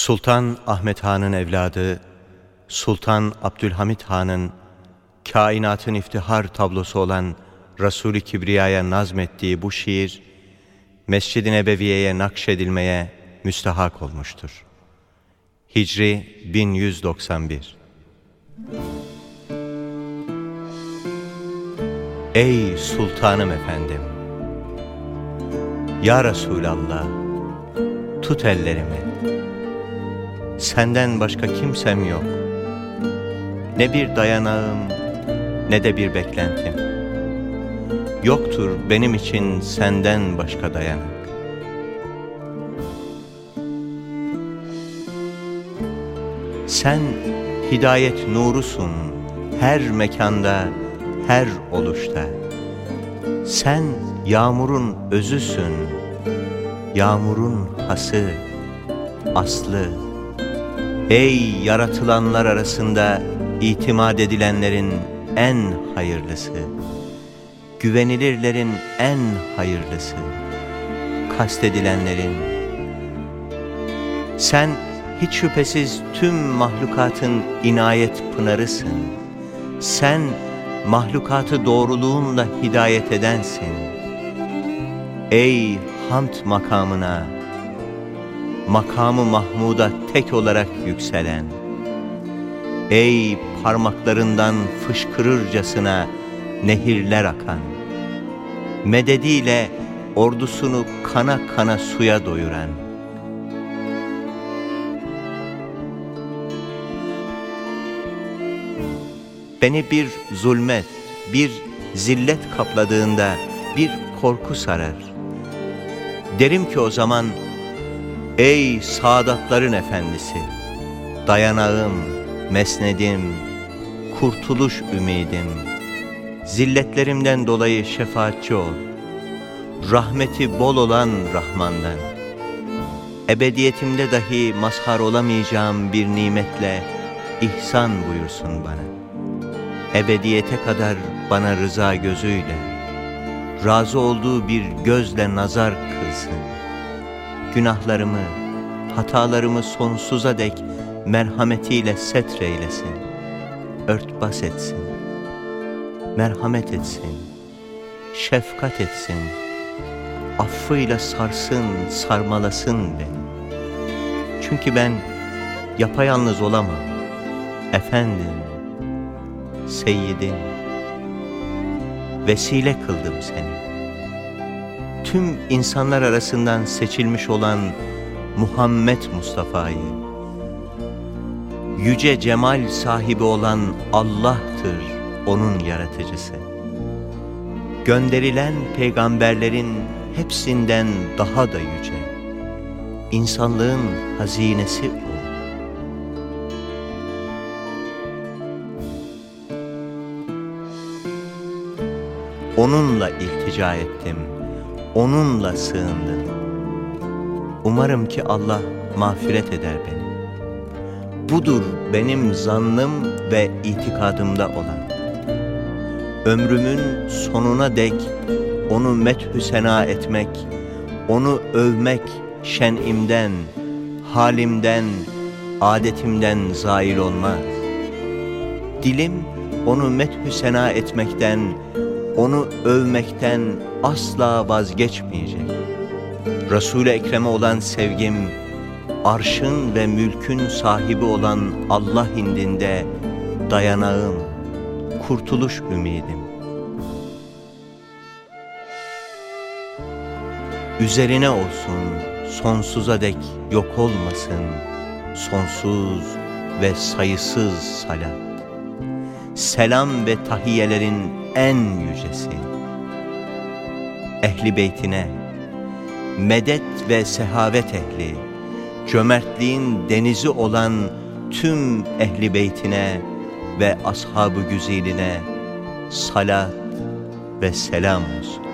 Sultan Ahmet Han'ın evladı Sultan Abdülhamit Han'ın kainatın iftihar tablosu olan Resul-i Kibriya'ya nazmettiği bu şiir Mescid-i Nebeviye'ye nakşedilmeye müstahak olmuştur. Hicri 1191 Ey Sultanım Efendim! Ya Resulallah! Tut ellerimi! Senden başka kimsem yok. Ne bir dayanağım, ne de bir beklentim. Yoktur benim için senden başka dayanak. Sen hidayet nurusun her mekanda, her oluşta. Sen yağmurun özüsün, yağmurun hası, aslı. Ey yaratılanlar arasında itimat edilenlerin en hayırlısı, güvenilirlerin en hayırlısı, kastedilenlerin. Sen hiç şüphesiz tüm mahlukatın inayet pınarısın. Sen mahlukatı doğruluğunla hidayet edensin. Ey hamd makamına, makamı Mahmud'a tek olarak yükselen, ey parmaklarından fışkırırcasına nehirler akan, medediyle ordusunu kana kana suya doyuran, Beni bir zulmet, bir zillet kapladığında bir korku sarar. Derim ki o zaman, ey saadatların efendisi, dayanağım, mesnedim, kurtuluş ümidim, zilletlerimden dolayı şefaatçi ol, rahmeti bol olan Rahman'dan, ebediyetimde dahi mazhar olamayacağım bir nimetle ihsan buyursun bana. Ebediyete kadar bana rıza gözüyle, razı olduğu bir gözle nazar kılsın. Günahlarımı, hatalarımı sonsuza dek merhametiyle setreylesin, örtbas etsin, merhamet etsin, şefkat etsin, affıyla sarsın, sarmalasın beni. Çünkü ben yapayalnız olamam, efendim, Seyyidim, vesile kıldım seni. Tüm insanlar arasından seçilmiş olan Muhammed Mustafa'yı, yüce cemal sahibi olan Allah'tır onun yaratıcısı. Gönderilen peygamberlerin hepsinden daha da yüce, insanlığın hazinesi o. Onunla iltica ettim, onunla sığındım. Umarım ki Allah mağfiret eder beni. Budur benim zannım ve itikadımda olan. Ömrümün sonuna dek onu methü sena etmek, onu övmek şenimden, halimden, adetimden zail olmaz. Dilim onu methü sena etmekten, onu övmekten asla vazgeçmeyecek. Resul-i Ekrem'e olan sevgim, arşın ve mülkün sahibi olan Allah indinde dayanağım, kurtuluş ümidim. Üzerine olsun, sonsuza dek yok olmasın, sonsuz ve sayısız salat selam ve tahiyelerin en yücesi. Ehli beytine, medet ve sehavet ehli, cömertliğin denizi olan tüm ehli beytine ve ashabı güziline salat ve selam olsun.